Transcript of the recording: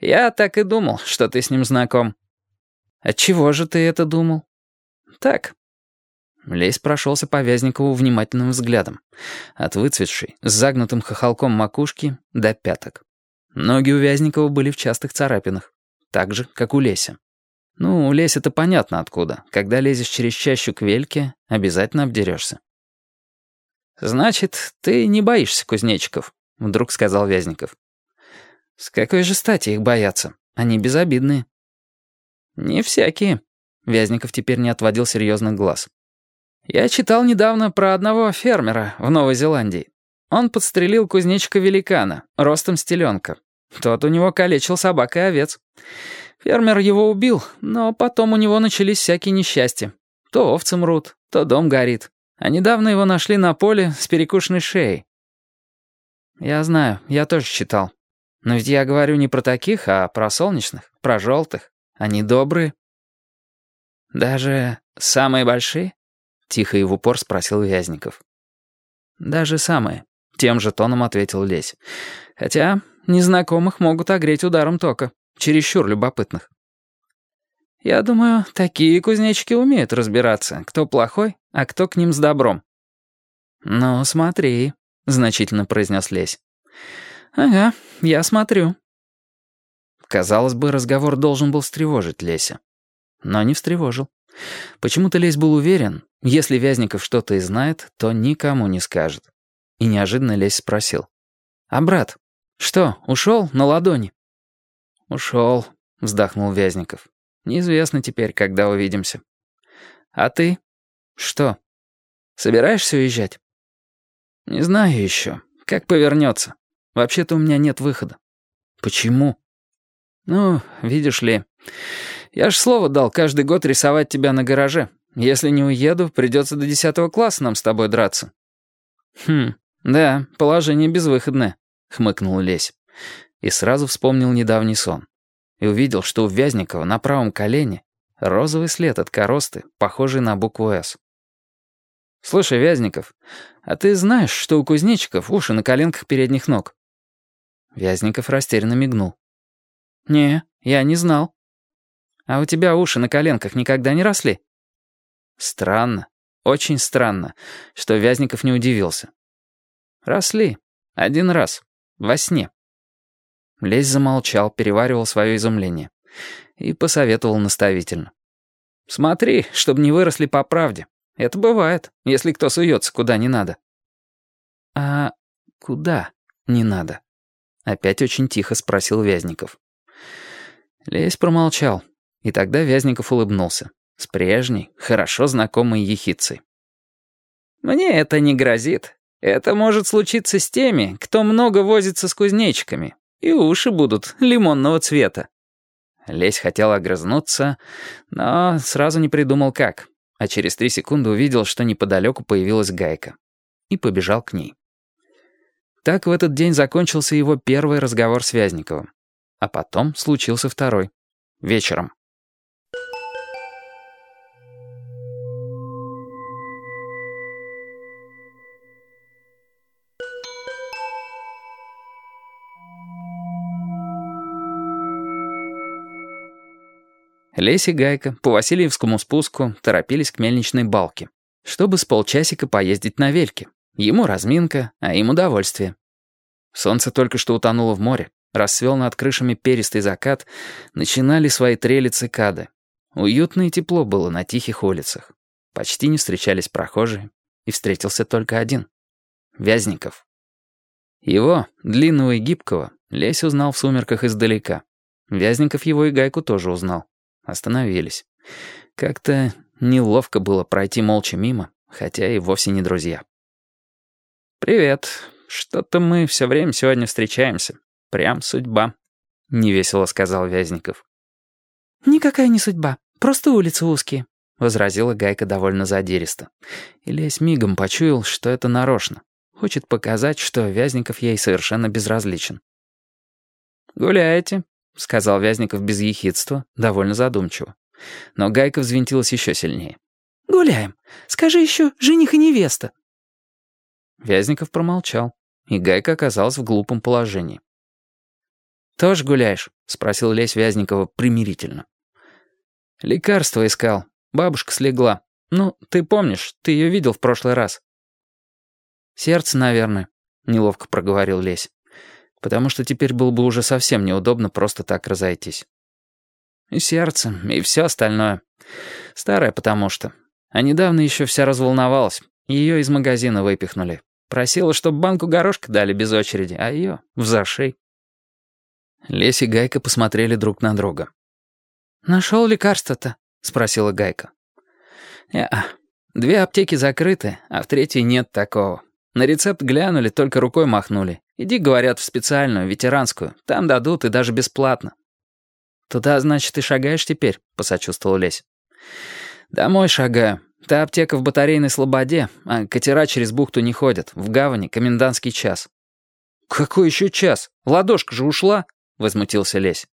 «Я так и думал, что ты с ним знаком». «Отчего же ты это думал?» «Так». Лесь прошелся по Вязникову внимательным взглядом. От выцветшей, с загнутым хохолком макушки до пяток. Ноги у Вязникова были в частых царапинах. Так же, как у Леся. Ну, у Леся-то понятно откуда. Когда лезешь через чащу к вельке, обязательно обдерешься. «Значит, ты не боишься кузнечиков», — вдруг сказал Вязников. «С какой же стати их бояться? Они безобидные». «Не всякие», — Вязников теперь не отводил серьезных глаз. «Я читал недавно про одного фермера в Новой Зеландии. Он подстрелил кузнечика-великана, ростом стеленка. Тот у него калечил собак и овец. Фермер его убил, но потом у него начались всякие несчастья. То овцы мрут, то дом горит. А недавно его нашли на поле с перекушенной шеей. Я знаю, я тоже читал. Но ведь я говорю не про таких, а про солнечных, про желтых. Они добрые. Даже самые большие? Тихо и в упор спросил Вязников. Даже самые. Тем же тоном ответил Лесь. Хотя незнакомых могут огреть ударом тока. Чересчур любопытных. Я думаю, такие кузнечики умеют разбираться, кто плохой, а кто к ним с добром. «Ну, смотри», — значительно произнес Лесь. «Ага, я смотрю». Казалось бы, разговор должен был встревожить Леся. Но не встревожил. Почему-то Лесь был уверен, если Вязников что-то и знает, то никому не скажет. И неожиданно Лесь спросил. «А брат, что, ушел на ладони?» «Ушел», — вздохнул Вязников. «Неизвестно теперь, когда увидимся». «А ты? Что? Собираешься уезжать?» «Не знаю еще. Как повернется. Вообще-то у меня нет выхода». «Почему?» «Ну, видишь ли, я ж слово дал каждый год рисовать тебя на гараже. Если не уеду, придется до десятого класса нам с тобой драться». «Хм, да, положение безвыходное», — хмыкнул Лесь и сразу вспомнил недавний сон. И увидел, что у Вязникова на правом колене розовый след от коросты, похожий на букву «С». «Слушай, Вязников, а ты знаешь, что у кузнечиков уши на коленках передних ног?» Вязников растерянно мигнул. «Не, я не знал. А у тебя уши на коленках никогда не росли?» Странно, очень странно, что Вязников не удивился. «Росли. Один раз. Во сне». Лесь замолчал, переваривал свое изумление. И посоветовал наставительно. «Смотри, чтобы не выросли по правде. Это бывает, если кто суется куда не надо». «А куда не надо?» Опять очень тихо спросил Вязников. Лесь промолчал, и тогда Вязников улыбнулся. С прежней, хорошо знакомой ехицей. «Мне это не грозит. Это может случиться с теми, кто много возится с кузнечиками, и уши будут лимонного цвета». Лесь хотел огрызнуться, но сразу не придумал как, а через три секунды увидел, что неподалеку появилась гайка, и побежал к ней. Так в этот день закончился его первый разговор с Вязниковым. А потом случился второй. Вечером. Лесь и Гайка по Васильевскому спуску торопились к мельничной балке, чтобы с полчасика поездить на вельке. Ему разминка, а им удовольствие. Солнце только что утонуло в море, рассвел над крышами перистый закат, начинали свои трели цикады. Уютно и тепло было на тихих улицах. Почти не встречались прохожие, и встретился только один — Вязников. Его, длинного и гибкого, Лесь узнал в сумерках издалека. Вязников его и Гайку тоже узнал. Остановились. Как-то неловко было пройти молча мимо, хотя и вовсе не друзья. «Привет. Что-то мы все время сегодня встречаемся. Прям судьба», — невесело сказал Вязников. «Никакая не судьба. Просто улицы узкие», — возразила Гайка довольно задиристо. И Лесь мигом почуял, что это нарочно. Хочет показать, что Вязников ей совершенно безразличен. «Гуляете?» — сказал Вязников без ехидства, довольно задумчиво. Но Гайка взвинтилась еще сильнее. «Гуляем. Скажи еще жених и невеста». Вязников промолчал, и Гайка оказалась в глупом положении. «Тоже гуляешь?» — спросил Лесь Вязникова примирительно. «Лекарство искал. Бабушка слегла. Ну, ты помнишь, ты ее видел в прошлый раз». «Сердце, наверное», — неловко проговорил Лесь. «Потому что теперь было бы уже совсем неудобно просто так разойтись». «И сердце, и все остальное. Старое потому что. А недавно еще вся разволновалась. Ее из магазина выпихнули. Просила, чтобы банку горошка дали без очереди, а ее в зашей». Лесь и Гайка посмотрели друг на друга. «Нашел лекарство-то?» — спросила Гайка. «Не-а. Две аптеки закрыты, а в третьей нет такого. На рецепт глянули, только рукой махнули. Иди, говорят, в специальную, ветеранскую. Там дадут и даже бесплатно». «Туда, значит, ты шагаешь теперь?» — посочувствовал Лесь. «Домой шагаю. Та аптека в батарейной слободе, а катера через бухту не ходят. В гавани комендантский час». «Какой еще час? Ладошка же ушла!» — возмутился Лесь.